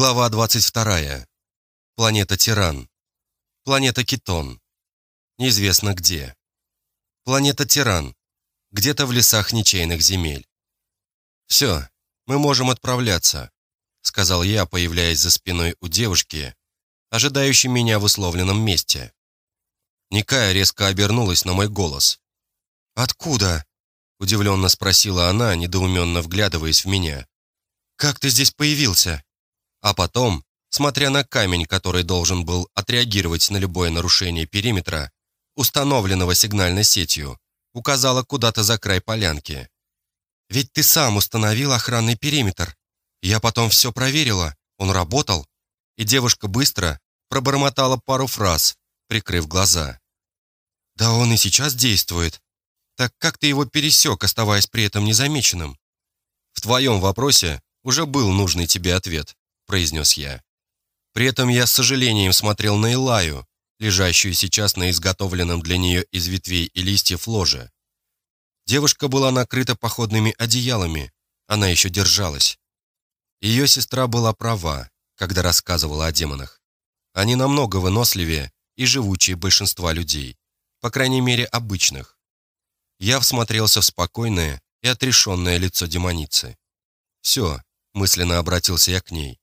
Глава 22. Планета Тиран. Планета Китон. Неизвестно где. Планета Тиран. Где-то в лесах ничейных земель. «Все, мы можем отправляться», — сказал я, появляясь за спиной у девушки, ожидающей меня в условленном месте. Никая резко обернулась на мой голос. «Откуда?» — удивленно спросила она, недоуменно вглядываясь в меня. «Как ты здесь появился?» А потом, смотря на камень, который должен был отреагировать на любое нарушение периметра, установленного сигнальной сетью, указала куда-то за край полянки. «Ведь ты сам установил охранный периметр. Я потом все проверила, он работал». И девушка быстро пробормотала пару фраз, прикрыв глаза. «Да он и сейчас действует. Так как ты его пересек, оставаясь при этом незамеченным?» «В твоем вопросе уже был нужный тебе ответ», произнес я. При этом я с сожалением смотрел на Илаю, лежащую сейчас на изготовленном для нее из ветвей и листьев ложе. Девушка была накрыта походными одеялами, она еще держалась. Ее сестра была права, когда рассказывала о демонах. Они намного выносливее и живучее большинства людей, по крайней мере обычных. Я всмотрелся в спокойное и отрешенное лицо демоницы. «Все», — мысленно обратился я к ней.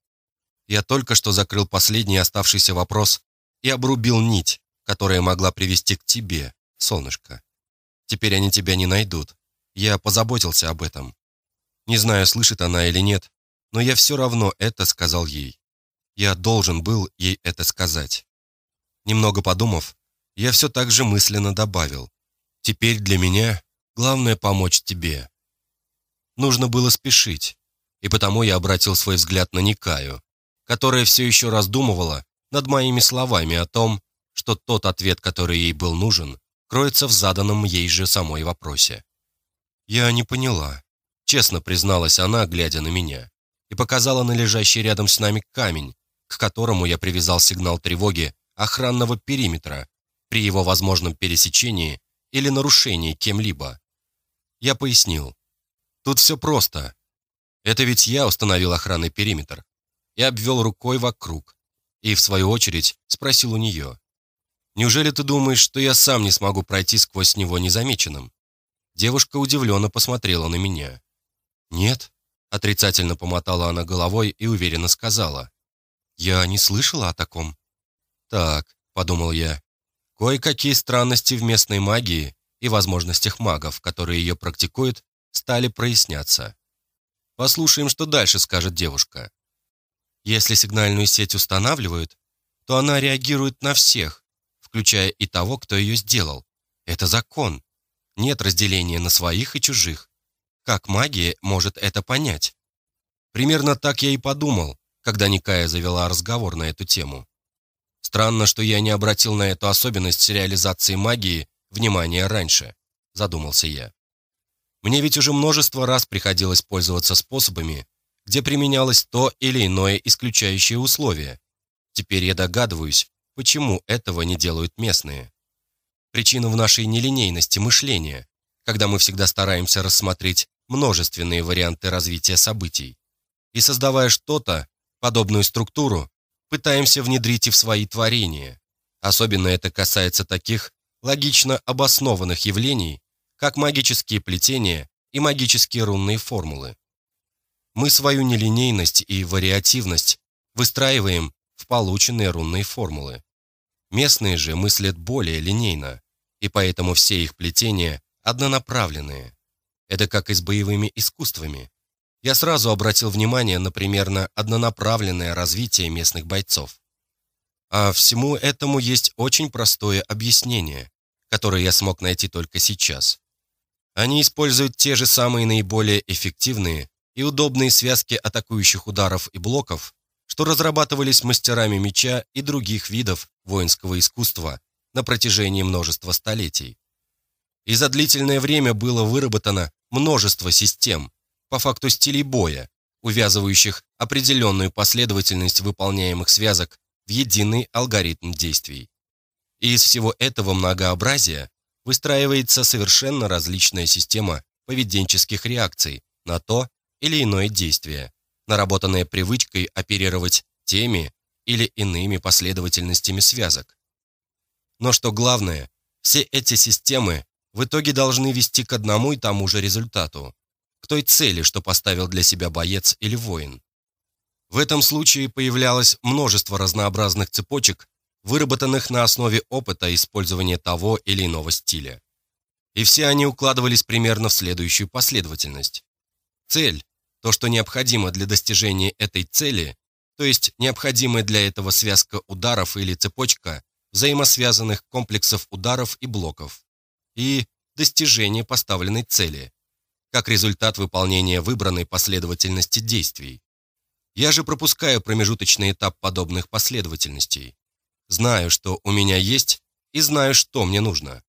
Я только что закрыл последний оставшийся вопрос и обрубил нить, которая могла привести к тебе, солнышко. Теперь они тебя не найдут. Я позаботился об этом. Не знаю, слышит она или нет, но я все равно это сказал ей. Я должен был ей это сказать. Немного подумав, я все так же мысленно добавил. Теперь для меня главное помочь тебе. Нужно было спешить, и потому я обратил свой взгляд на Никаю, которая все еще раздумывала над моими словами о том, что тот ответ, который ей был нужен, кроется в заданном ей же самой вопросе. «Я не поняла», — честно призналась она, глядя на меня, и показала на лежащий рядом с нами камень, к которому я привязал сигнал тревоги охранного периметра при его возможном пересечении или нарушении кем-либо. Я пояснил. Тут все просто. Это ведь я установил охранный периметр, и обвел рукой вокруг. И, в свою очередь, спросил у нее. «Неужели ты думаешь, что я сам не смогу пройти сквозь него незамеченным?» Девушка удивленно посмотрела на меня. «Нет», — отрицательно помотала она головой и уверенно сказала. «Я не слышала о таком». «Так», — подумал я, — «кое-какие странности в местной магии и возможностях магов, которые ее практикуют, стали проясняться. Послушаем, что дальше скажет девушка. Если сигнальную сеть устанавливают, то она реагирует на всех, включая и того, кто ее сделал. Это закон. Нет разделения на своих и чужих. Как магия может это понять? Примерно так я и подумал, когда Никая завела разговор на эту тему. Странно, что я не обратил на эту особенность реализации магии внимания раньше, задумался я. Мне ведь уже множество раз приходилось пользоваться способами, где применялось то или иное исключающее условие. Теперь я догадываюсь, почему этого не делают местные. Причина в нашей нелинейности мышления, когда мы всегда стараемся рассмотреть множественные варианты развития событий. И создавая что-то, подобную структуру, пытаемся внедрить и в свои творения. Особенно это касается таких логично обоснованных явлений, как магические плетения и магические рунные формулы. Мы свою нелинейность и вариативность выстраиваем в полученные рунные формулы. Местные же мыслят более линейно, и поэтому все их плетения однонаправленные. Это как и с боевыми искусствами. Я сразу обратил внимание на примерно однонаправленное развитие местных бойцов. А всему этому есть очень простое объяснение, которое я смог найти только сейчас. Они используют те же самые наиболее эффективные и удобные связки атакующих ударов и блоков, что разрабатывались мастерами меча и других видов воинского искусства на протяжении множества столетий. И за длительное время было выработано множество систем, по факту стилей боя, увязывающих определенную последовательность выполняемых связок в единый алгоритм действий. И из всего этого многообразия выстраивается совершенно различная система поведенческих реакций на то, или иное действие, наработанное привычкой оперировать теми или иными последовательностями связок. Но что главное, все эти системы в итоге должны вести к одному и тому же результату, к той цели, что поставил для себя боец или воин. В этом случае появлялось множество разнообразных цепочек, выработанных на основе опыта использования того или иного стиля. И все они укладывались примерно в следующую последовательность. Цель, то, что необходимо для достижения этой цели, то есть необходимая для этого связка ударов или цепочка взаимосвязанных комплексов ударов и блоков, и достижение поставленной цели, как результат выполнения выбранной последовательности действий. Я же пропускаю промежуточный этап подобных последовательностей. Знаю, что у меня есть, и знаю, что мне нужно.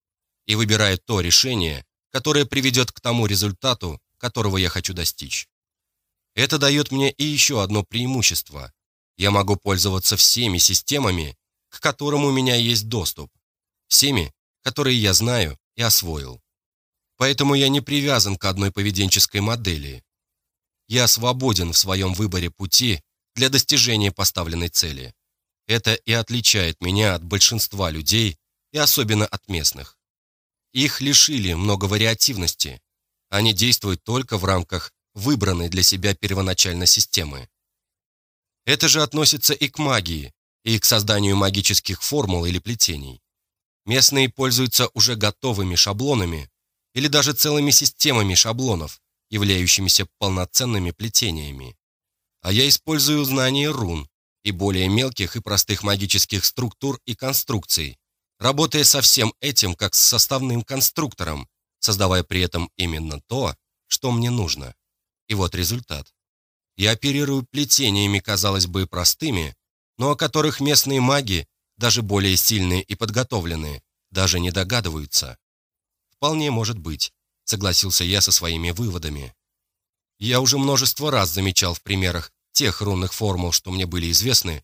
И выбираю то решение, которое приведет к тому результату, которого я хочу достичь. Это дает мне и еще одно преимущество. Я могу пользоваться всеми системами, к которым у меня есть доступ. Всеми, которые я знаю и освоил. Поэтому я не привязан к одной поведенческой модели. Я свободен в своем выборе пути для достижения поставленной цели. Это и отличает меня от большинства людей, и особенно от местных. Их лишили многовариативности. Они действуют только в рамках выбранной для себя первоначально системы. Это же относится и к магии, и к созданию магических формул или плетений. Местные пользуются уже готовыми шаблонами или даже целыми системами шаблонов, являющимися полноценными плетениями. А я использую знания рун и более мелких и простых магических структур и конструкций, работая со всем этим как с составным конструктором, создавая при этом именно то, что мне нужно. И вот результат. Я оперирую плетениями, казалось бы, простыми, но о которых местные маги, даже более сильные и подготовленные, даже не догадываются. Вполне может быть согласился я со своими выводами. Я уже множество раз замечал в примерах тех рунных формул, что мне были известны,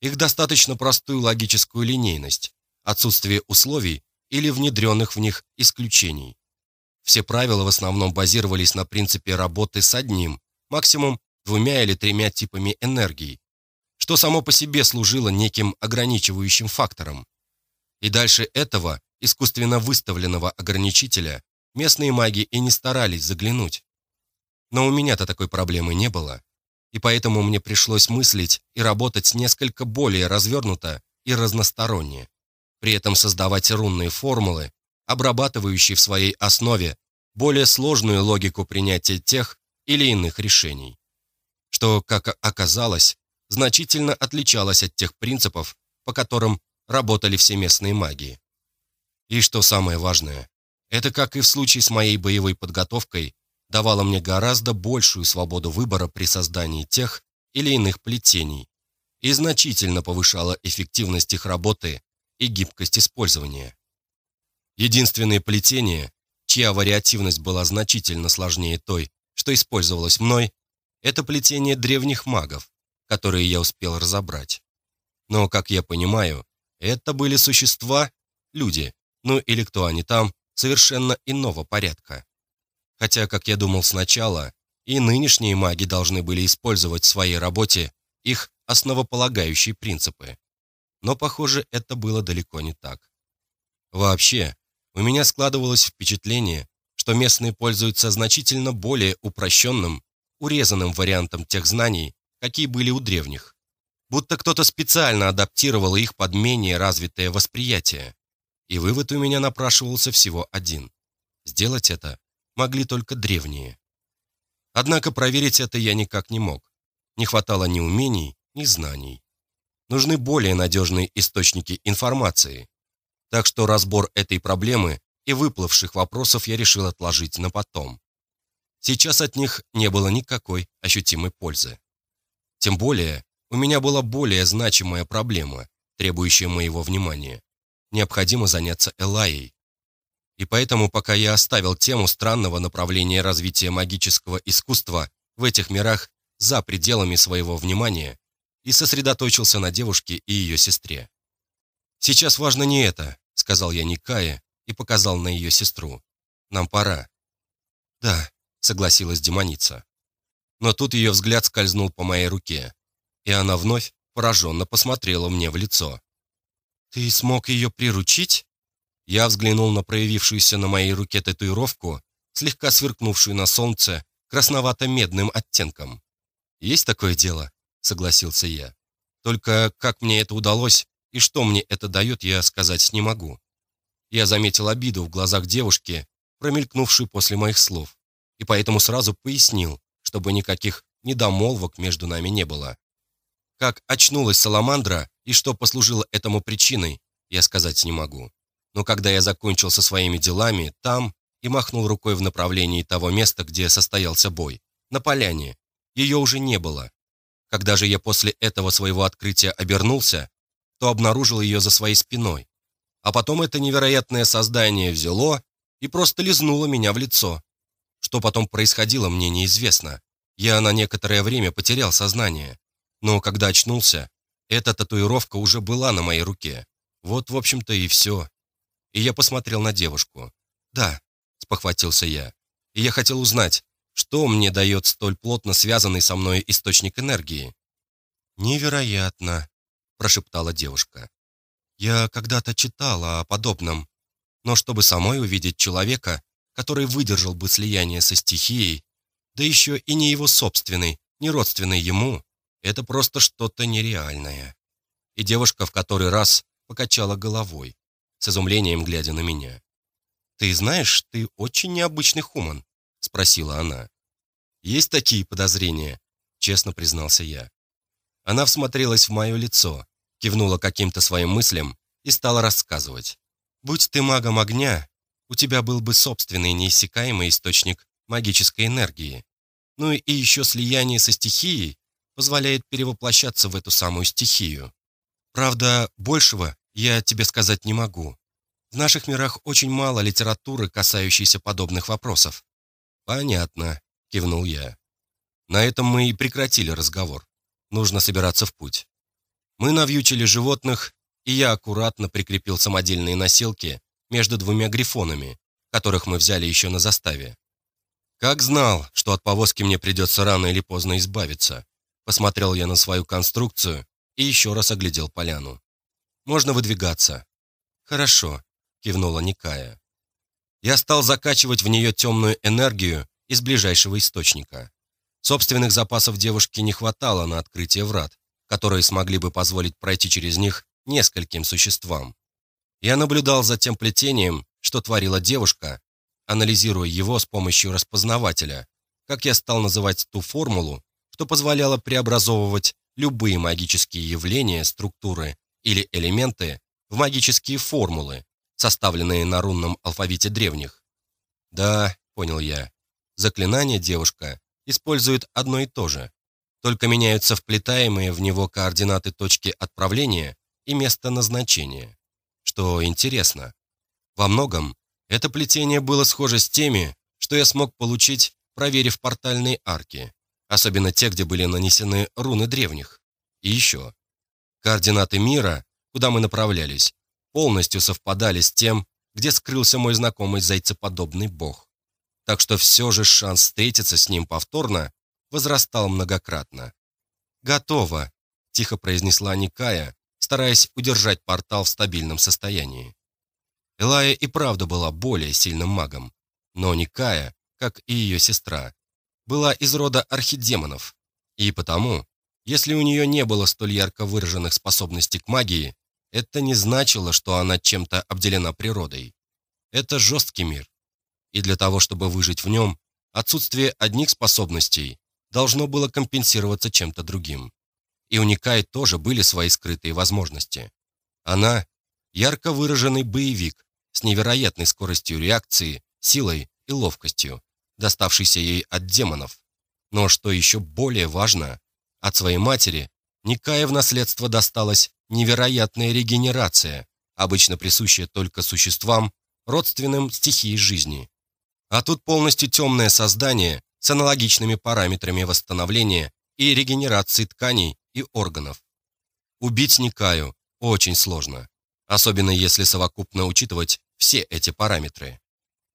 их достаточно простую логическую линейность, отсутствие условий или внедренных в них исключений. Все правила в основном базировались на принципе работы с одним, максимум двумя или тремя типами энергии, что само по себе служило неким ограничивающим фактором. И дальше этого искусственно выставленного ограничителя местные маги и не старались заглянуть. Но у меня-то такой проблемы не было, и поэтому мне пришлось мыслить и работать несколько более развернуто и разносторонне, при этом создавать рунные формулы, обрабатывающие в своей основе более сложную логику принятия тех или иных решений, что, как оказалось, значительно отличалось от тех принципов, по которым работали все местные маги. И что самое важное, это, как и в случае с моей боевой подготовкой, давало мне гораздо большую свободу выбора при создании тех или иных плетений и значительно повышало эффективность их работы и гибкость использования. Единственное плетение, чья вариативность была значительно сложнее той, что использовалось мной, это плетение древних магов, которые я успел разобрать. Но, как я понимаю, это были существа, люди, ну или кто они там, совершенно иного порядка. Хотя, как я думал сначала, и нынешние маги должны были использовать в своей работе их основополагающие принципы. Но, похоже, это было далеко не так. Вообще, у меня складывалось впечатление, что местные пользуются значительно более упрощенным, урезанным вариантом тех знаний, какие были у древних. Будто кто-то специально адаптировал их под менее развитое восприятие. И вывод у меня напрашивался всего один. Сделать это могли только древние. Однако проверить это я никак не мог. Не хватало ни умений, ни знаний. Нужны более надежные источники информации. Так что разбор этой проблемы и выплывших вопросов я решил отложить на потом. Сейчас от них не было никакой ощутимой пользы. Тем более, у меня была более значимая проблема, требующая моего внимания необходимо заняться Элайей. И поэтому, пока я оставил тему странного направления развития магического искусства в этих мирах за пределами своего внимания и сосредоточился на девушке и ее сестре. «Сейчас важно не это», — сказал я Никае и показал на ее сестру. «Нам пора». «Да», — согласилась демоница. Но тут ее взгляд скользнул по моей руке, и она вновь пораженно посмотрела мне в лицо. «Ты смог ее приручить?» Я взглянул на проявившуюся на моей руке татуировку, слегка сверкнувшую на солнце красновато-медным оттенком. «Есть такое дело?» — согласился я. «Только как мне это удалось и что мне это дает, я сказать не могу». Я заметил обиду в глазах девушки, промелькнувшую после моих слов, и поэтому сразу пояснил, чтобы никаких недомолвок между нами не было. Как очнулась Саламандра и что послужило этому причиной, я сказать не могу. Но когда я закончил со своими делами, там и махнул рукой в направлении того места, где состоялся бой, на поляне, ее уже не было. Когда же я после этого своего открытия обернулся, то обнаружил ее за своей спиной. А потом это невероятное создание взяло и просто лизнуло меня в лицо. Что потом происходило, мне неизвестно. Я на некоторое время потерял сознание. Но когда очнулся, эта татуировка уже была на моей руке. Вот, в общем-то, и все. И я посмотрел на девушку. «Да», — спохватился я. «И я хотел узнать, что мне дает столь плотно связанный со мной источник энергии?» «Невероятно», — прошептала девушка. «Я когда-то читала о подобном, но чтобы самой увидеть человека, который выдержал бы слияние со стихией, да еще и не его собственный, не родственный ему, это просто что-то нереальное». И девушка в который раз покачала головой, с изумлением глядя на меня. «Ты знаешь, ты очень необычный хуман», — спросила она. «Есть такие подозрения», — честно признался я. Она всмотрелась в мое лицо, кивнула каким-то своим мыслям и стала рассказывать. «Будь ты магом огня, у тебя был бы собственный неиссякаемый источник магической энергии. Ну и еще слияние со стихией позволяет перевоплощаться в эту самую стихию. Правда, большего я тебе сказать не могу. В наших мирах очень мало литературы, касающейся подобных вопросов. Понятно, кивнул я. На этом мы и прекратили разговор. Нужно собираться в путь. Мы навьючили животных, и я аккуратно прикрепил самодельные носилки между двумя грифонами, которых мы взяли еще на заставе. Как знал, что от повозки мне придется рано или поздно избавиться. Посмотрел я на свою конструкцию и еще раз оглядел поляну. Можно выдвигаться. Хорошо, кивнула Никая. Я стал закачивать в нее темную энергию из ближайшего источника. Собственных запасов девушки не хватало на открытие врат, которые смогли бы позволить пройти через них нескольким существам. Я наблюдал за тем плетением, что творила девушка, анализируя его с помощью распознавателя, как я стал называть ту формулу, что позволяла преобразовывать любые магические явления, структуры или элементы в магические формулы, составленные на рунном алфавите древних. Да, понял я, заклинание девушка использует одно и то же, только меняются вплетаемые в него координаты точки отправления и места назначения. Что интересно, во многом это плетение было схоже с теми, что я смог получить, проверив портальные арки, особенно те, где были нанесены руны древних. И еще. Координаты мира, куда мы направлялись, полностью совпадали с тем, где скрылся мой знакомый зайцеподобный бог. Так что все же шанс встретиться с ним повторно возрастал многократно. «Готово», — тихо произнесла Никая, стараясь удержать портал в стабильном состоянии. Элая и правда была более сильным магом, но Никая, как и ее сестра, была из рода архидемонов, и потому если у нее не было столь ярко выраженных способностей к магии, это не значило, что она чем-то обделена природой. Это жесткий мир. И для того, чтобы выжить в нем, отсутствие одних способностей должно было компенсироваться чем-то другим. И у Никай тоже были свои скрытые возможности. Она – ярко выраженный боевик с невероятной скоростью реакции, силой и ловкостью, доставшийся ей от демонов. Но что еще более важно, от своей матери Никае в наследство досталась невероятная регенерация, обычно присущая только существам, родственным стихии жизни. А тут полностью темное создание с аналогичными параметрами восстановления и регенерации тканей и органов. Убить Никаю очень сложно, особенно если совокупно учитывать все эти параметры.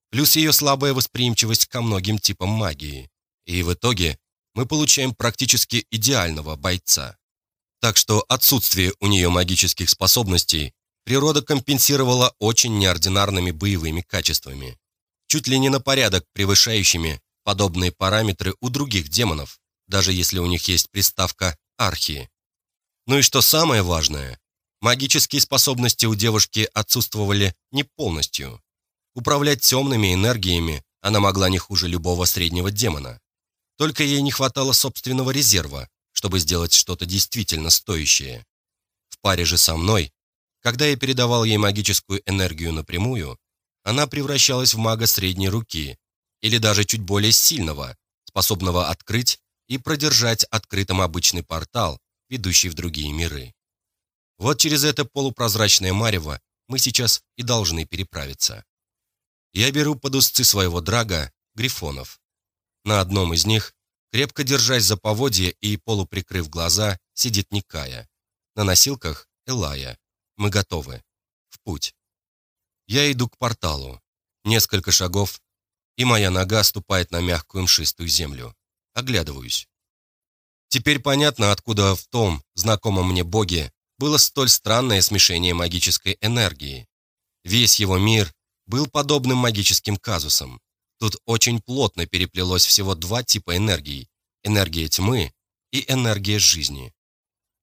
Плюс ее слабая восприимчивость ко многим типам магии. И в итоге мы получаем практически идеального бойца. Так что отсутствие у нее магических способностей природа компенсировала очень неординарными боевыми качествами, чуть ли не на порядок превышающими подобные параметры у других демонов, даже если у них есть приставка «архи». Ну и что самое важное, магические способности у девушки отсутствовали не полностью. Управлять темными энергиями она могла не хуже любого среднего демона. Только ей не хватало собственного резерва, чтобы сделать что-то действительно стоящее. В паре же со мной, когда я передавал ей магическую энергию напрямую, она превращалась в мага средней руки, или даже чуть более сильного, способного открыть и продержать открытым обычный портал, ведущий в другие миры. Вот через это полупрозрачное марево мы сейчас и должны переправиться. Я беру под узцы своего драга грифонов. На одном из них, крепко держась за поводье и полуприкрыв глаза, сидит Никая. На носилках — Элая. Мы готовы. В путь. Я иду к порталу. Несколько шагов, и моя нога ступает на мягкую мшистую землю. Оглядываюсь. Теперь понятно, откуда в том знакомом мне боге было столь странное смешение магической энергии. Весь его мир был подобным магическим казусом. Тут очень плотно переплелось всего два типа энергии – энергия тьмы и энергия жизни.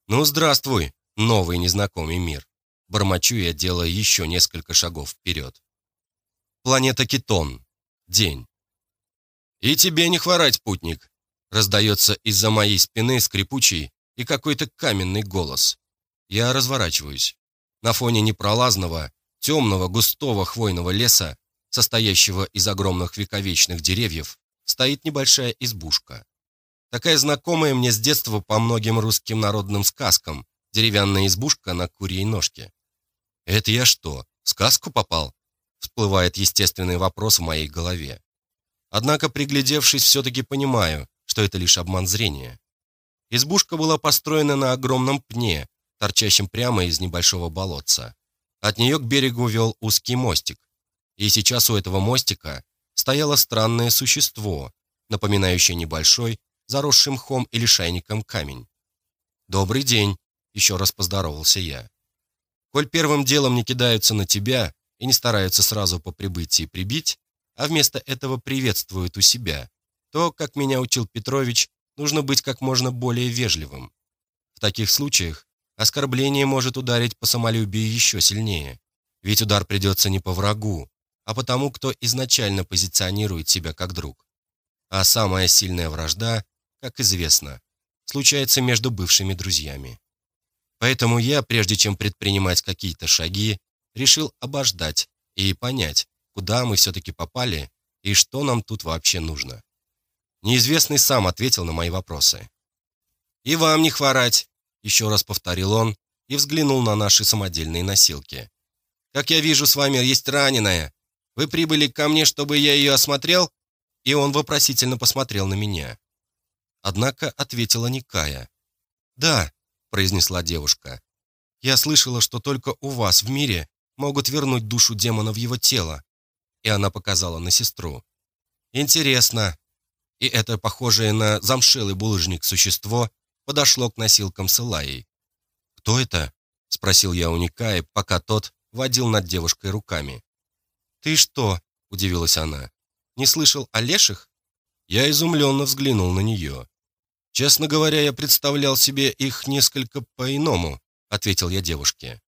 Ну, здравствуй, новый незнакомый мир. Бормочу я, делая еще несколько шагов вперед. Планета Китон. День. «И тебе не хворать, путник!» Раздается из-за моей спины скрипучий и какой-то каменный голос. Я разворачиваюсь. На фоне непролазного, темного, густого хвойного леса, состоящего из огромных вековечных деревьев, стоит небольшая избушка. Такая знакомая мне с детства по многим русским народным сказкам, деревянная избушка на курьей ножке. «Это я что, в сказку попал?» Всплывает естественный вопрос в моей голове. Однако, приглядевшись, все-таки понимаю, что это лишь обман зрения. Избушка была построена на огромном пне, торчащем прямо из небольшого болотца. От нее к берегу вел узкий мостик. И сейчас у этого мостика стояло странное существо, напоминающее небольшой, заросший мхом или шайником камень. «Добрый день», — еще раз поздоровался я. «Коль первым делом не кидаются на тебя и не стараются сразу по прибытии прибить, а вместо этого приветствуют у себя, то, как меня учил Петрович, нужно быть как можно более вежливым. В таких случаях оскорбление может ударить по самолюбию еще сильнее. Ведь удар придется не по врагу, а по тому, кто изначально позиционирует себя как друг. А самая сильная вражда, как известно, случается между бывшими друзьями. Поэтому я, прежде чем предпринимать какие-то шаги, решил обождать и понять, куда мы все-таки попали и что нам тут вообще нужно. Неизвестный сам ответил на мои вопросы. «И вам не хворать!» Еще раз повторил он и взглянул на наши самодельные носилки. «Как я вижу, с вами есть раненая. Вы прибыли ко мне, чтобы я ее осмотрел?» И он вопросительно посмотрел на меня. Однако ответила Никая. «Да», — произнесла девушка. «Я слышала, что только у вас в мире могут вернуть душу демона в его тело». И она показала на сестру. «Интересно». И это похожее на замшелый булыжник существо подошло к носилкам с Элайей. «Кто это?» — спросил я у Никая, пока тот водил над девушкой руками. «Ты что?» — удивилась она. «Не слышал о леших?» Я изумленно взглянул на нее. «Честно говоря, я представлял себе их несколько по-иному», — ответил я девушке.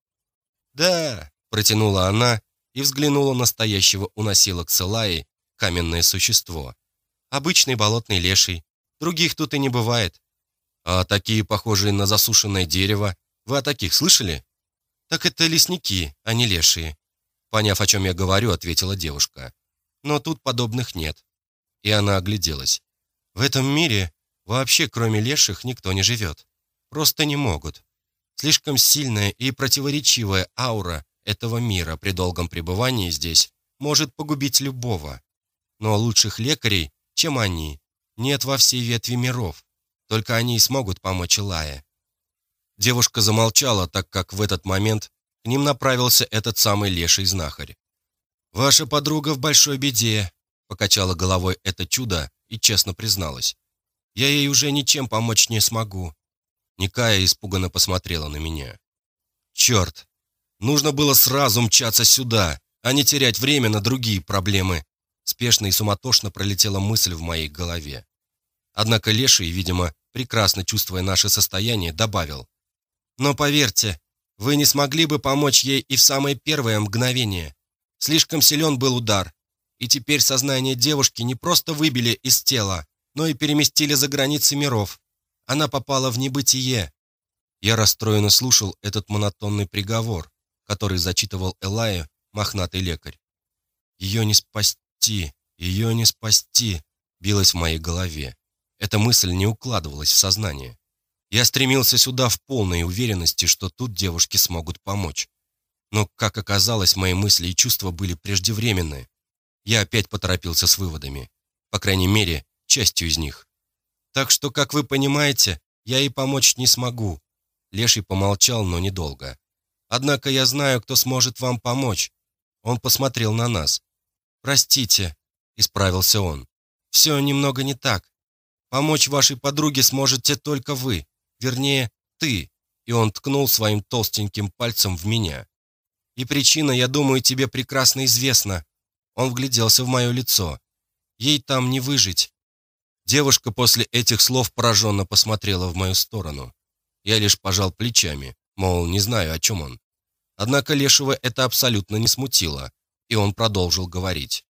«Да», — протянула она и взглянула на стоящего у носилок Салаи каменное существо. «Обычный болотный леший. Других тут и не бывает. А такие, похожие на засушенное дерево, вы о таких слышали? Так это лесники, а не лешие. Поняв, о чем я говорю, ответила девушка. Но тут подобных нет. И она огляделась. В этом мире вообще, кроме леших, никто не живет. Просто не могут. Слишком сильная и противоречивая аура этого мира при долгом пребывании здесь может погубить любого. Но лучших лекарей, чем они, нет во всей ветви миров. Только они и смогут помочь Илае». Девушка замолчала, так как в этот момент к ним направился этот самый леший знахарь. «Ваша подруга в большой беде», — покачала головой это чудо и честно призналась. Я ей уже ничем помочь не смогу». Никая испуганно посмотрела на меня. «Черт! Нужно было сразу мчаться сюда, а не терять время на другие проблемы». Спешно и суматошно пролетела мысль в моей голове. Однако Леший, видимо, прекрасно чувствуя наше состояние, добавил. «Но поверьте, вы не смогли бы помочь ей и в самое первое мгновение. Слишком силен был удар, и теперь сознание девушки не просто выбили из тела, но и переместили за границы миров. Она попала в небытие». Я расстроенно слушал этот монотонный приговор, который зачитывал Элаю, мохнатый лекарь. «Ее не спасти, ее не спасти», билась в моей голове. Эта мысль не укладывалась в сознание. Я стремился сюда в полной уверенности, что тут девушки смогут помочь. Но, как оказалось, мои мысли и чувства были преждевременны. Я опять поторопился с выводами. По крайней мере, частью из них. Так что, как вы понимаете, я и помочь не смогу. Леший помолчал, но недолго. Однако я знаю, кто сможет вам помочь. Он посмотрел на нас. «Простите», — исправился он. «Все немного не так. Помочь вашей подруге сможете только вы. Вернее, ты». И он ткнул своим толстеньким пальцем в меня. «И причина, я думаю, тебе прекрасно известна». Он вгляделся в мое лицо. «Ей там не выжить». Девушка после этих слов пораженно посмотрела в мою сторону. Я лишь пожал плечами, мол, не знаю, о чем он. Однако Лешего это абсолютно не смутило, и он продолжил говорить.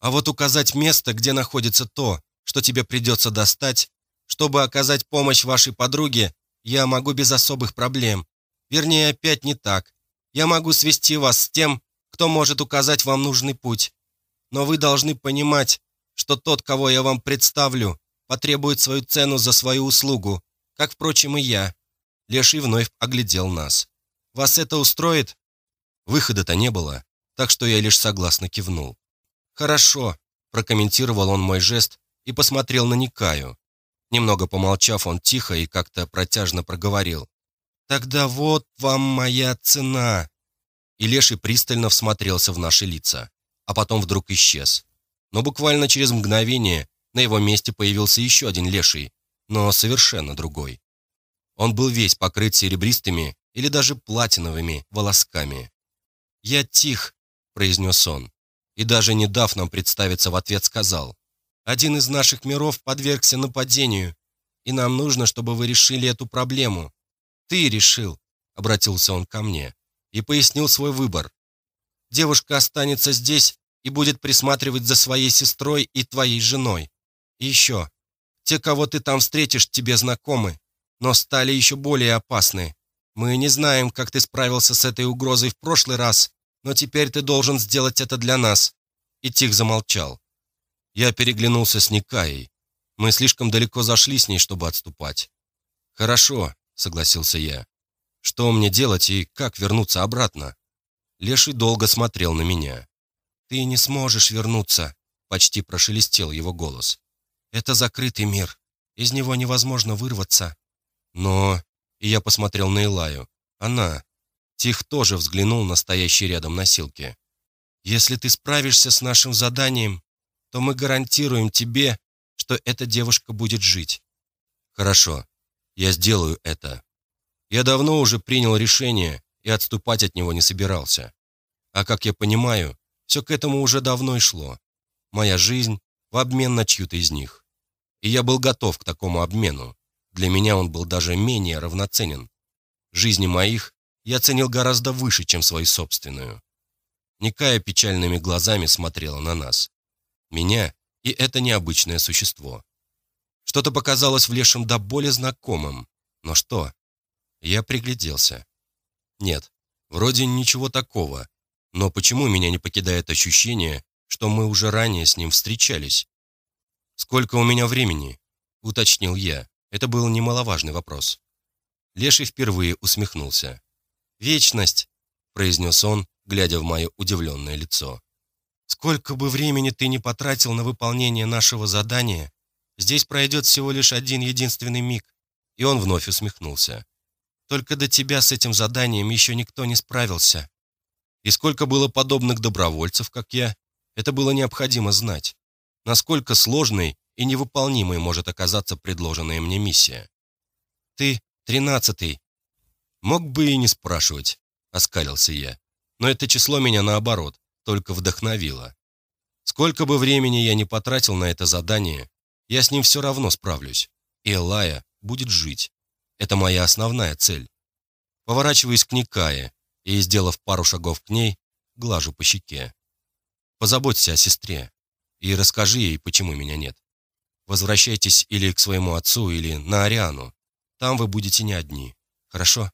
«А вот указать место, где находится то, что тебе придется достать, чтобы оказать помощь вашей подруге, я могу без особых проблем. Вернее, опять не так. Я могу свести вас с тем, кто может указать вам нужный путь. Но вы должны понимать, что тот, кого я вам представлю, потребует свою цену за свою услугу, как, впрочем, и я». Леший вновь оглядел нас. Вас это устроит?» Выхода-то не было, так что я лишь согласно кивнул. «Хорошо», – прокомментировал он мой жест и посмотрел на Никаю. Немного помолчав, он тихо и как-то протяжно проговорил. «Тогда вот вам моя цена!» И Леший пристально всмотрелся в наши лица, а потом вдруг исчез. Но буквально через мгновение на его месте появился еще один Леший, но совершенно другой. Он был весь покрыт серебристыми или даже платиновыми волосками. «Я тих», — произнес он, и даже не дав нам представиться в ответ сказал, «Один из наших миров подвергся нападению, и нам нужно, чтобы вы решили эту проблему». «Ты решил», — обратился он ко мне, и пояснил свой выбор. «Девушка останется здесь и будет присматривать за своей сестрой и твоей женой. И еще, те, кого ты там встретишь, тебе знакомы, но стали еще более опасны. Мы не знаем, как ты справился с этой угрозой в прошлый раз, но теперь ты должен сделать это для нас». И Тих замолчал. Я переглянулся с Никаей. Мы слишком далеко зашли с ней, чтобы отступать. «Хорошо», — согласился я. «Что мне делать и как вернуться обратно?» Леший долго смотрел на меня. «Ты не сможешь вернуться», — почти прошелестел его голос. «Это закрытый мир. Из него невозможно вырваться». «Но...» и я посмотрел на Илаю. Она. Тих тоже взглянул на стоящий рядом носилки. «Если ты справишься с нашим заданием, то мы гарантируем тебе, что эта девушка будет жить». «Хорошо, я сделаю это. Я давно уже принял решение и отступать от него не собирался. А как я понимаю, все к этому уже давно и шло. Моя жизнь в обмен на чью-то из них. И я был готов к такому обмену. Для меня он был даже менее равноценен. Жизни моих я ценил гораздо выше, чем свою собственную. Никая печальными глазами смотрела на нас. Меня и это необычное существо. Что-то показалось в лешем до боли знакомым. Но что? Я пригляделся. Нет, вроде ничего такого. Но почему меня не покидает ощущение, что мы уже ранее с ним встречались? «Сколько у меня времени?» — уточнил я. Это был немаловажный вопрос. Леший впервые усмехнулся. «Вечность!» – произнес он, глядя в мое удивленное лицо. «Сколько бы времени ты ни потратил на выполнение нашего задания, здесь пройдет всего лишь один единственный миг». И он вновь усмехнулся. «Только до тебя с этим заданием еще никто не справился. И сколько было подобных добровольцев, как я, это было необходимо знать. Насколько сложной и невыполнимой может оказаться предложенная мне миссия. «Ты тринадцатый». «Мог бы и не спрашивать», — оскалился я. «Но это число меня, наоборот, только вдохновило. Сколько бы времени я ни потратил на это задание, я с ним все равно справлюсь, и Элая будет жить. Это моя основная цель. Поворачиваюсь к Никае и, сделав пару шагов к ней, глажу по щеке. Позаботься о сестре и расскажи ей, почему меня нет. Возвращайтесь или к своему отцу, или на Ариану. Там вы будете не одни. Хорошо?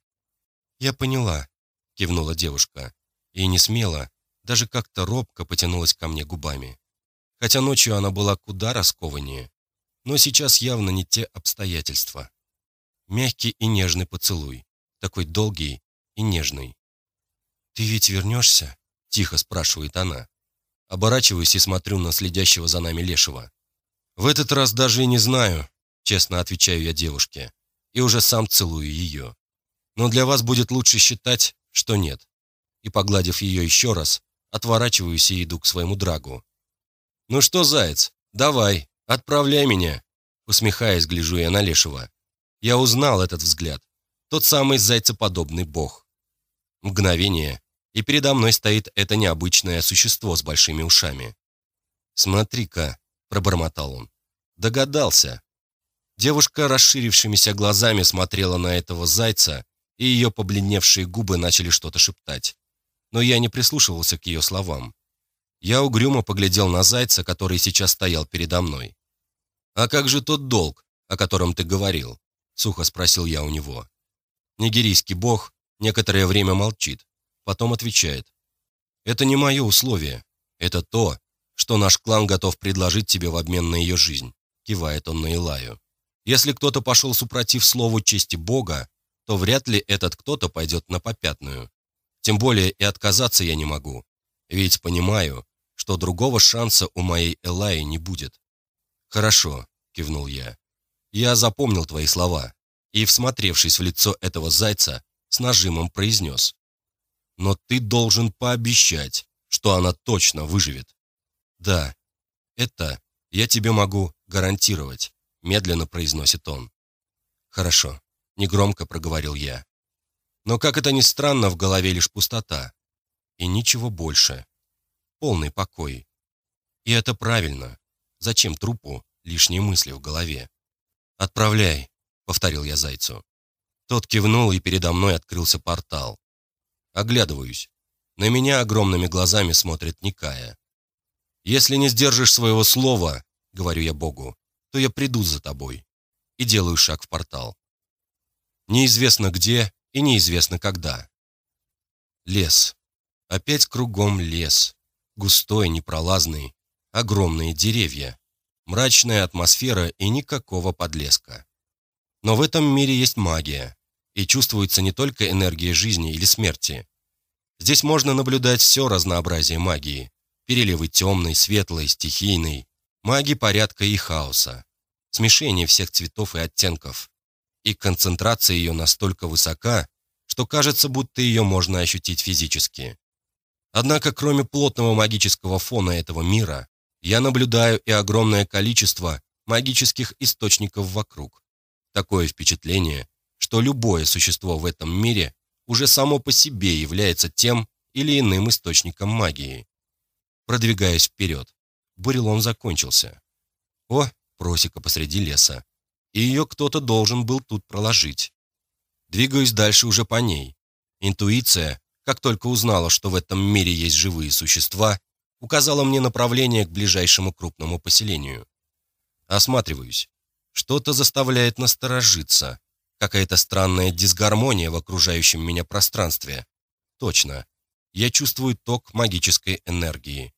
Я поняла, кивнула девушка. И не смело, даже как-то робко потянулась ко мне губами. Хотя ночью она была куда раскованнее. Но сейчас явно не те обстоятельства. Мягкий и нежный поцелуй, такой долгий и нежный. «Ты ведь вернешься?» — тихо спрашивает она. Оборачиваюсь и смотрю на следящего за нами Лешего. «В этот раз даже и не знаю», — честно отвечаю я девушке, и уже сам целую ее. «Но для вас будет лучше считать, что нет». И, погладив ее еще раз, отворачиваюсь и иду к своему драгу. «Ну что, заяц, давай, отправляй меня!» Усмехаясь, гляжу я на Лешего. Я узнал этот взгляд. Тот самый зайцеподобный бог. Мгновение, и передо мной стоит это необычное существо с большими ушами. «Смотри-ка», — пробормотал он. «Догадался». Девушка расширившимися глазами смотрела на этого зайца, и ее побледневшие губы начали что-то шептать. Но я не прислушивался к ее словам. Я угрюмо поглядел на зайца, который сейчас стоял передо мной. «А как же тот долг, о котором ты говорил?» сухо спросил я у него. Нигерийский бог некоторое время молчит, потом отвечает. «Это не мое условие. Это то, что наш клан готов предложить тебе в обмен на ее жизнь», кивает он на Илаю. «Если кто-то пошел супротив слову чести бога, то вряд ли этот кто-то пойдет на попятную. Тем более и отказаться я не могу, ведь понимаю, что другого шанса у моей Элаи не будет». «Хорошо», — кивнул я. Я запомнил твои слова и, всмотревшись в лицо этого зайца, с нажимом произнес. Но ты должен пообещать, что она точно выживет. Да, это я тебе могу гарантировать, медленно произносит он. Хорошо, негромко проговорил я. Но как это ни странно, в голове лишь пустота. И ничего больше. Полный покой. И это правильно. Зачем трупу лишние мысли в голове? «Отправляй», — повторил я Зайцу. Тот кивнул, и передо мной открылся портал. Оглядываюсь. На меня огромными глазами смотрит Никая. «Если не сдержишь своего слова, — говорю я Богу, — то я приду за тобой». И делаю шаг в портал. Неизвестно где и неизвестно когда. Лес. Опять кругом лес. Густой, непролазный. Огромные деревья мрачная атмосфера и никакого подлеска. Но в этом мире есть магия, и чувствуется не только энергия жизни или смерти. Здесь можно наблюдать все разнообразие магии. Переливы темной, светлой, стихийной, маги порядка и хаоса, смешение всех цветов и оттенков. И концентрация ее настолько высока, что кажется, будто ее можно ощутить физически. Однако, кроме плотного магического фона этого мира, я наблюдаю и огромное количество магических источников вокруг. Такое впечатление, что любое существо в этом мире уже само по себе является тем или иным источником магии. Продвигаясь вперед, бурелом закончился. О, просека посреди леса. И ее кто-то должен был тут проложить. Двигаюсь дальше уже по ней. Интуиция, как только узнала, что в этом мире есть живые существа, указала мне направление к ближайшему крупному поселению. Осматриваюсь. Что-то заставляет насторожиться. Какая-то странная дисгармония в окружающем меня пространстве. Точно. Я чувствую ток магической энергии.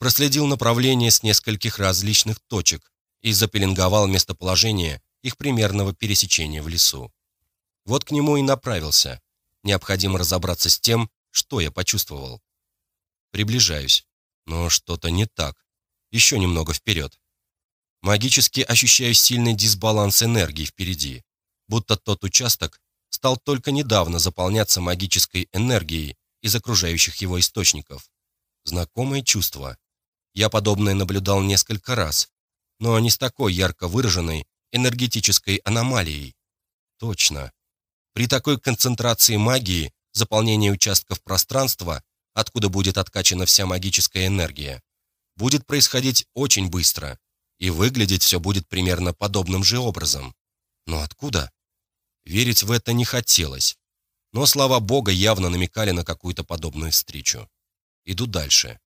Проследил направление с нескольких различных точек и запеленговал местоположение их примерного пересечения в лесу. Вот к нему и направился. Необходимо разобраться с тем, что я почувствовал. Приближаюсь. Но что-то не так. Еще немного вперед. Магически ощущаю сильный дисбаланс энергии впереди. Будто тот участок стал только недавно заполняться магической энергией из окружающих его источников. Знакомое чувство. Я подобное наблюдал несколько раз. но не с такой ярко выраженной энергетической аномалией. Точно. При такой концентрации магии заполнение участков пространства, откуда будет откачана вся магическая энергия, будет происходить очень быстро, и выглядеть все будет примерно подобным же образом. Но откуда? Верить в это не хотелось. Но слова Бога явно намекали на какую-то подобную встречу. Иду дальше.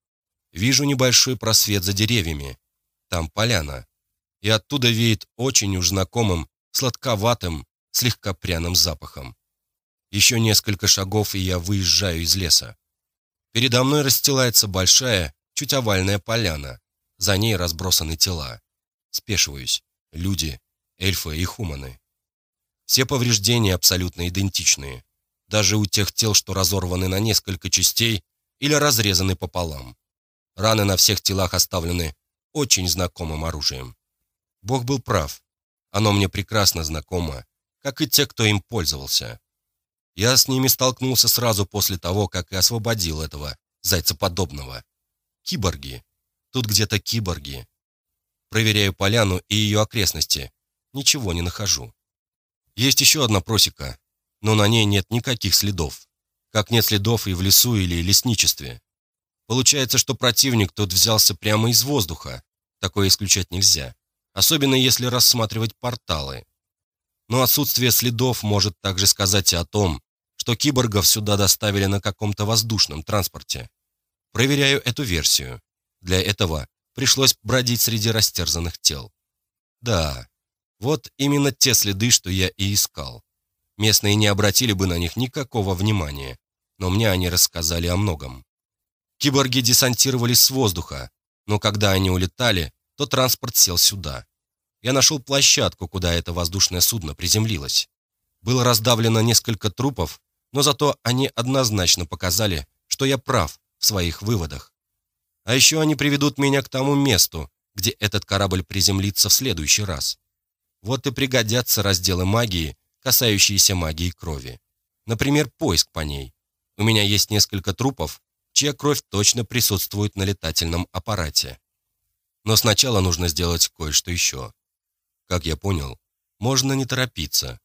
Вижу небольшой просвет за деревьями. Там поляна. И оттуда веет очень уж знакомым, сладковатым, слегка пряным запахом. Еще несколько шагов, и я выезжаю из леса. Передо мной расстилается большая, чуть овальная поляна. За ней разбросаны тела. Спешиваюсь. Люди, эльфы и хуманы. Все повреждения абсолютно идентичные. Даже у тех тел, что разорваны на несколько частей или разрезаны пополам. Раны на всех телах оставлены очень знакомым оружием. Бог был прав. Оно мне прекрасно знакомо, как и те, кто им пользовался. Я с ними столкнулся сразу после того, как и освободил этого зайцеподобного. Киборги. Тут где-то киборги. Проверяю поляну и ее окрестности. Ничего не нахожу. Есть еще одна просека, но на ней нет никаких следов. Как нет следов и в лесу или лесничестве. Получается, что противник тот взялся прямо из воздуха. Такое исключать нельзя. Особенно если рассматривать порталы. Но отсутствие следов может также сказать и о том, что киборгов сюда доставили на каком-то воздушном транспорте. Проверяю эту версию. Для этого пришлось бродить среди растерзанных тел. Да, вот именно те следы, что я и искал. Местные не обратили бы на них никакого внимания, но мне они рассказали о многом. Киборги десантировались с воздуха, но когда они улетали, то транспорт сел сюда. Я нашел площадку, куда это воздушное судно приземлилось. Было раздавлено несколько трупов, но зато они однозначно показали, что я прав в своих выводах. А еще они приведут меня к тому месту, где этот корабль приземлится в следующий раз. Вот и пригодятся разделы магии, касающиеся магии крови. Например, поиск по ней. У меня есть несколько трупов, чья кровь точно присутствует на летательном аппарате. Но сначала нужно сделать кое-что еще. Как я понял, можно не торопиться.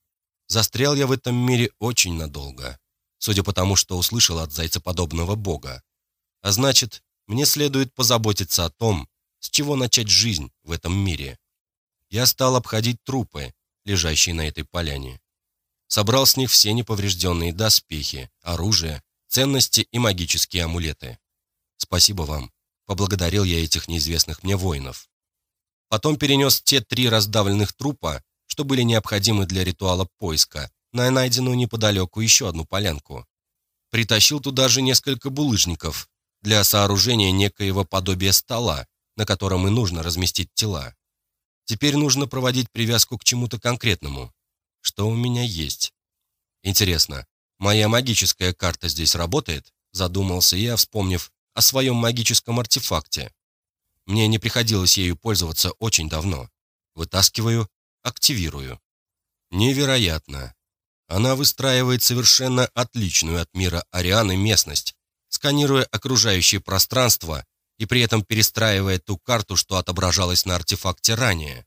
Застрял я в этом мире очень надолго, судя по тому, что услышал от зайцеподобного бога. А значит, мне следует позаботиться о том, с чего начать жизнь в этом мире. Я стал обходить трупы, лежащие на этой поляне. Собрал с них все неповрежденные доспехи, оружие, ценности и магические амулеты. Спасибо вам. Поблагодарил я этих неизвестных мне воинов. Потом перенес те три раздавленных трупа, что были необходимы для ритуала поиска, на найденную неподалеку еще одну полянку. Притащил туда же несколько булыжников для сооружения некоего подобия стола, на котором и нужно разместить тела. Теперь нужно проводить привязку к чему-то конкретному. Что у меня есть? Интересно, «Моя магическая карта здесь работает?» Задумался я, вспомнив о своем магическом артефакте. Мне не приходилось ею пользоваться очень давно. Вытаскиваю, активирую. Невероятно. Она выстраивает совершенно отличную от мира Арианы местность, сканируя окружающее пространство и при этом перестраивая ту карту, что отображалась на артефакте ранее.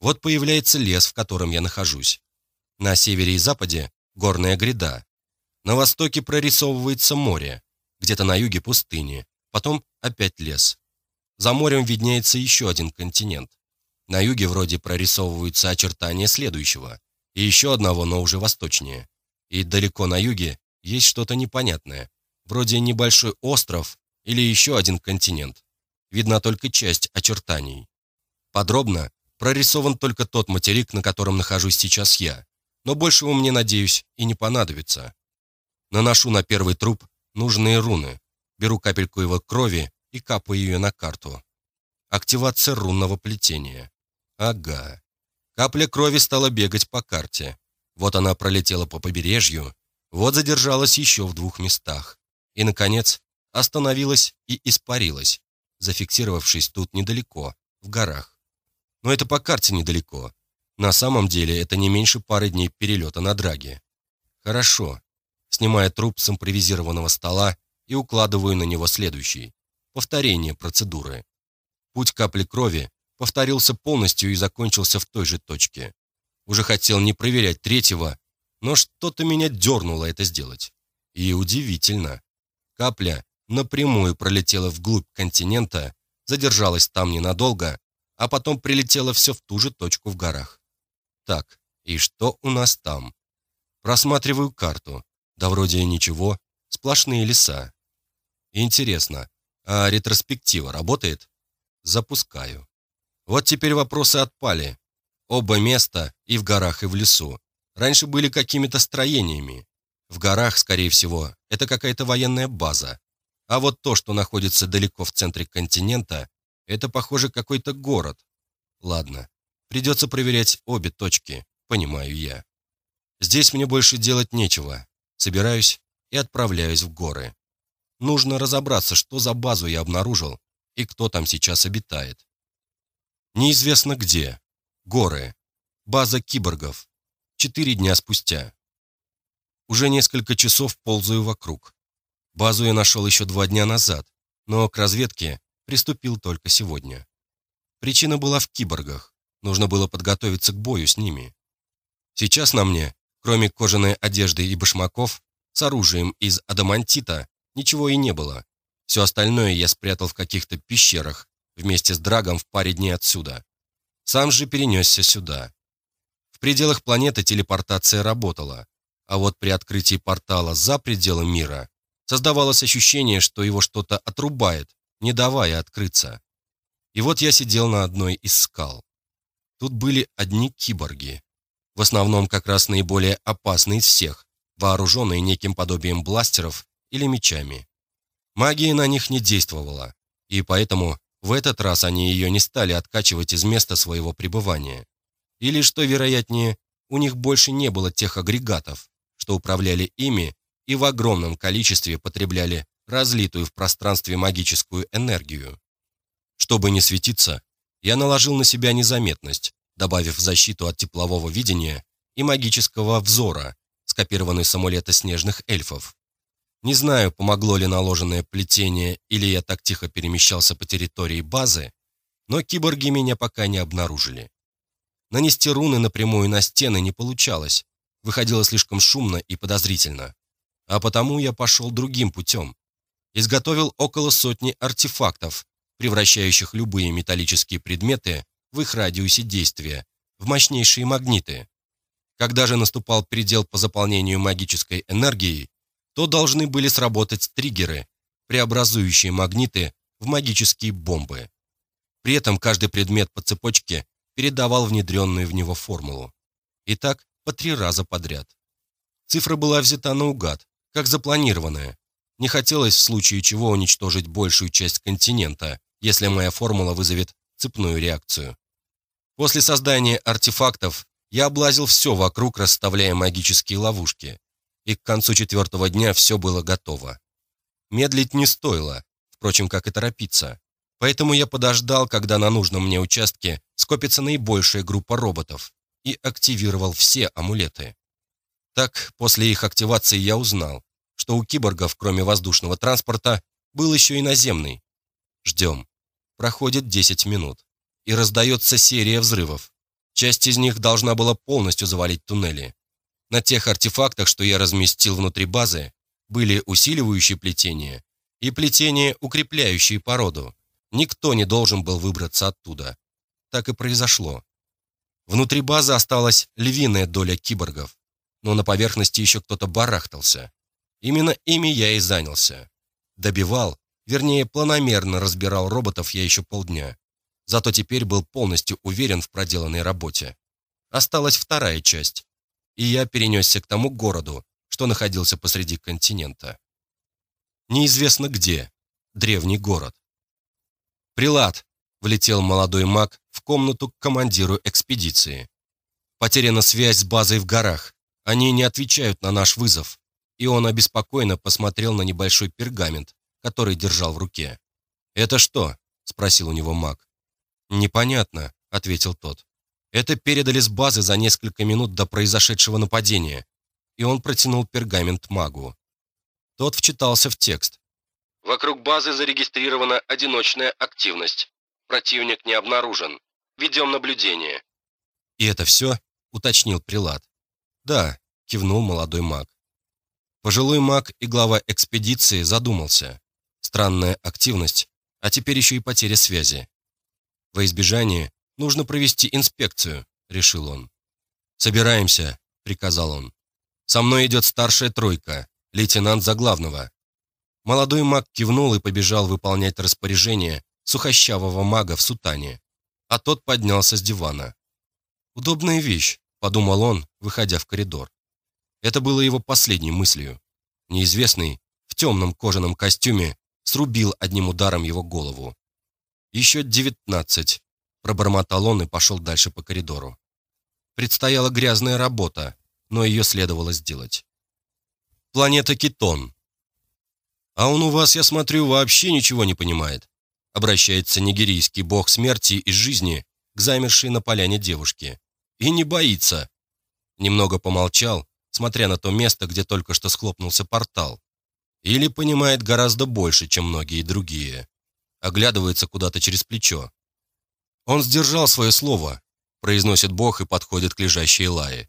Вот появляется лес, в котором я нахожусь. На севере и западе горная гряда, на востоке прорисовывается море, где-то на юге пустыни, потом опять лес. За морем виднеется еще один континент. На юге вроде прорисовываются очертания следующего, и еще одного, но уже восточнее. И далеко на юге есть что-то непонятное, вроде небольшой остров или еще один континент. Видна только часть очертаний. Подробно прорисован только тот материк, на котором нахожусь сейчас я, но большего мне, надеюсь, и не понадобится. Наношу на первый труп нужные руны, беру капельку его крови и капаю ее на карту. Активация рунного плетения. Ага. Капля крови стала бегать по карте. Вот она пролетела по побережью, вот задержалась еще в двух местах. И, наконец, остановилась и испарилась, зафиксировавшись тут недалеко, в горах. Но это по карте недалеко. На самом деле это не меньше пары дней перелета на драге. Хорошо, снимая труп с импровизированного стола и укладываю на него следующий. Повторение процедуры. Путь капли крови повторился полностью и закончился в той же точке. Уже хотел не проверять третьего, но что-то меня дернуло это сделать. И удивительно. Капля напрямую пролетела вглубь континента, задержалась там ненадолго, а потом прилетела все в ту же точку в горах. Так, и что у нас там? Просматриваю карту. Да вроде ничего, сплошные леса. Интересно, а ретроспектива работает? Запускаю. Вот теперь вопросы отпали. Оба места, и в горах, и в лесу, раньше были какими-то строениями. В горах, скорее всего, это какая-то военная база. А вот то, что находится далеко в центре континента, это, похоже, какой-то город. Ладно, придется проверять обе точки, понимаю я. Здесь мне больше делать нечего. Собираюсь и отправляюсь в горы. Нужно разобраться, что за базу я обнаружил и кто там сейчас обитает. Неизвестно где. Горы. База киборгов. Четыре дня спустя. Уже несколько часов ползаю вокруг. Базу я нашел еще два дня назад, но к разведке приступил только сегодня. Причина была в киборгах. Нужно было подготовиться к бою с ними. Сейчас на мне, кроме кожаной одежды и башмаков, с оружием из адамантита, ничего и не было. Все остальное я спрятал в каких-то пещерах, вместе с Драгом в паре дней отсюда. Сам же перенесся сюда. В пределах планеты телепортация работала, а вот при открытии портала за пределы мира создавалось ощущение, что его что-то отрубает, не давая открыться. И вот я сидел на одной из скал. Тут были одни киборги. В основном как раз наиболее опасные из всех, вооруженные неким подобием бластеров или мечами. Магия на них не действовала, и поэтому в этот раз они ее не стали откачивать из места своего пребывания. Или, что вероятнее, у них больше не было тех агрегатов, что управляли ими и в огромном количестве потребляли разлитую в пространстве магическую энергию. Чтобы не светиться, я наложил на себя незаметность, добавив защиту от теплового видения и магического взора, скопированный с амулета снежных эльфов. Не знаю, помогло ли наложенное плетение или я так тихо перемещался по территории базы, но киборги меня пока не обнаружили. Нанести руны напрямую на стены не получалось, выходило слишком шумно и подозрительно. А потому я пошел другим путем. Изготовил около сотни артефактов, превращающих любые металлические предметы в их радиусе действия, в мощнейшие магниты. Когда же наступал предел по заполнению магической энергией, то должны были сработать триггеры, преобразующие магниты в магические бомбы. При этом каждый предмет по цепочке передавал внедренную в него формулу. И так по три раза подряд. Цифра была взята наугад, как запланированная. Не хотелось в случае чего уничтожить большую часть континента, если моя формула вызовет цепную реакцию. После создания артефактов я облазил все вокруг, расставляя магические ловушки и к концу четвертого дня все было готово. Медлить не стоило, впрочем, как и торопиться. Поэтому я подождал, когда на нужном мне участке скопится наибольшая группа роботов, и активировал все амулеты. Так, после их активации я узнал, что у киборгов, кроме воздушного транспорта, был еще и наземный. Ждем. Проходит 10 минут. И раздается серия взрывов. Часть из них должна была полностью завалить туннели. На тех артефактах, что я разместил внутри базы, были усиливающие плетения и плетения, укрепляющие породу. Никто не должен был выбраться оттуда. Так и произошло. Внутри базы осталась львиная доля киборгов, но на поверхности еще кто-то барахтался. Именно ими я и занялся. Добивал, вернее, планомерно разбирал роботов я еще полдня. Зато теперь был полностью уверен в проделанной работе. Осталась вторая часть, и я перенесся к тому городу, что находился посреди континента. Неизвестно где, древний город. «Прилад!» — влетел молодой маг в комнату к командиру экспедиции. «Потеряна связь с базой в горах. Они не отвечают на наш вызов». И он обеспокоенно посмотрел на небольшой пергамент, который держал в руке. «Это что?» — спросил у него маг. «Непонятно», — ответил тот. Это передали с базы за несколько минут до произошедшего нападения, и он протянул пергамент магу. Тот вчитался в текст. Вокруг базы зарегистрирована одиночная активность. Противник не обнаружен. Ведем наблюдение». «И это все?» — уточнил Прилад. «Да», — кивнул молодой маг. Пожилой маг и глава экспедиции задумался. Странная активность, а теперь еще и потеря связи. Во избежание нужно провести инспекцию, решил он. «Собираемся», — приказал он. «Со мной идет старшая тройка, лейтенант Заглавного». Молодой маг кивнул и побежал выполнять распоряжение сухощавого мага в сутане, а тот поднялся с дивана. «Удобная вещь», — подумал он, выходя в коридор. Это было его последней мыслью. Неизвестный, в темном кожаном костюме, срубил одним ударом его голову. «Еще девятнадцать», — пробормотал он и пошел дальше по коридору. Предстояла грязная работа, но ее следовало сделать. Планета Китон. «А он у вас, я смотрю, вообще ничего не понимает», обращается нигерийский бог смерти и жизни к замершей на поляне девушке. «И не боится». Немного помолчал, смотря на то место, где только что схлопнулся портал. Или понимает гораздо больше, чем многие другие. Оглядывается куда-то через плечо. Он сдержал свое слово, произносит Бог и подходит к лежащей Лае.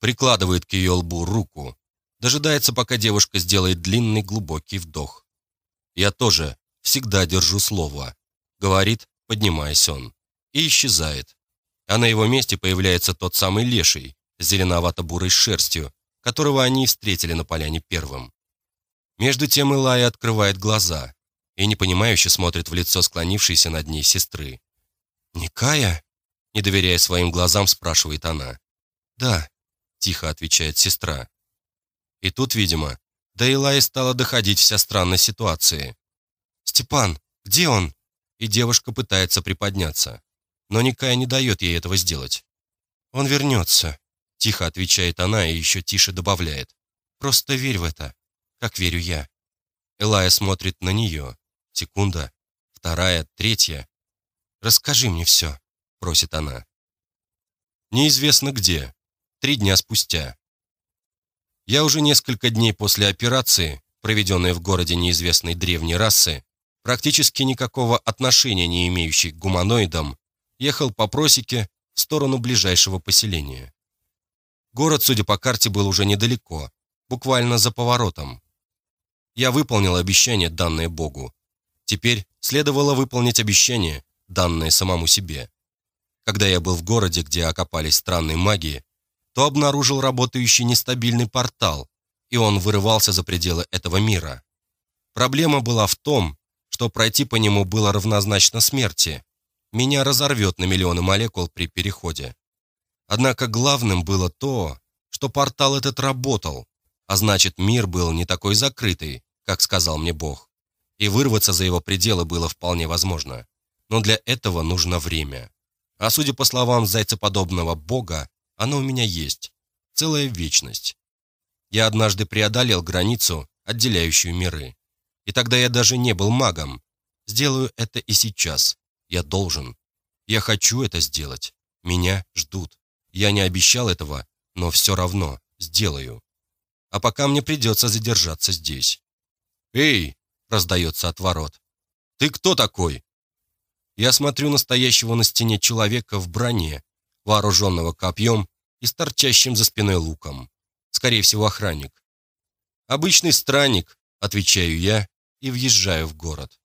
Прикладывает к ее лбу руку. Дожидается, пока девушка сделает длинный глубокий вдох. «Я тоже всегда держу слово», — говорит, поднимаясь он. И исчезает. А на его месте появляется тот самый леший, с зеленовато-бурой шерстью, которого они встретили на поляне первым. Между тем Илая открывает глаза и непонимающе смотрит в лицо склонившейся над ней сестры. «Никая?» Не доверяя своим глазам, спрашивает она. «Да», — тихо отвечает сестра. И тут, видимо, до Илаи стала доходить вся странная ситуация. «Степан, где он?» И девушка пытается приподняться. Но Никая не дает ей этого сделать. «Он вернется», — тихо отвечает она и еще тише добавляет. «Просто верь в это, как верю я». Элая смотрит на нее. Секунда, вторая, третья. «Расскажи мне все», — просит она. Неизвестно где. Три дня спустя. Я уже несколько дней после операции, проведенной в городе неизвестной древней расы, практически никакого отношения не имеющей к гуманоидам, ехал по просеке в сторону ближайшего поселения. Город, судя по карте, был уже недалеко, буквально за поворотом. Я выполнил обещание, данное Богу. Теперь следовало выполнить обещание, данное самому себе. Когда я был в городе, где окопались странные магии, то обнаружил работающий нестабильный портал, и он вырывался за пределы этого мира. Проблема была в том, что пройти по нему было равнозначно смерти. Меня разорвет на миллионы молекул при переходе. Однако главным было то, что портал этот работал, а значит мир был не такой закрытый, как сказал мне Бог. И вырваться за его пределы было вполне возможно. Но для этого нужно время. А судя по словам зайцеподобного Бога, оно у меня есть. Целая вечность. Я однажды преодолел границу, отделяющую миры. И тогда я даже не был магом. Сделаю это и сейчас. Я должен. Я хочу это сделать. Меня ждут. Я не обещал этого, но все равно сделаю. А пока мне придется задержаться здесь. «Эй!» — раздается от ворот. «Ты кто такой?» Я смотрю настоящего на стене человека в броне, вооруженного копьем и с торчащим за спиной луком. Скорее всего, охранник. «Обычный странник», — отвечаю я и въезжаю в город.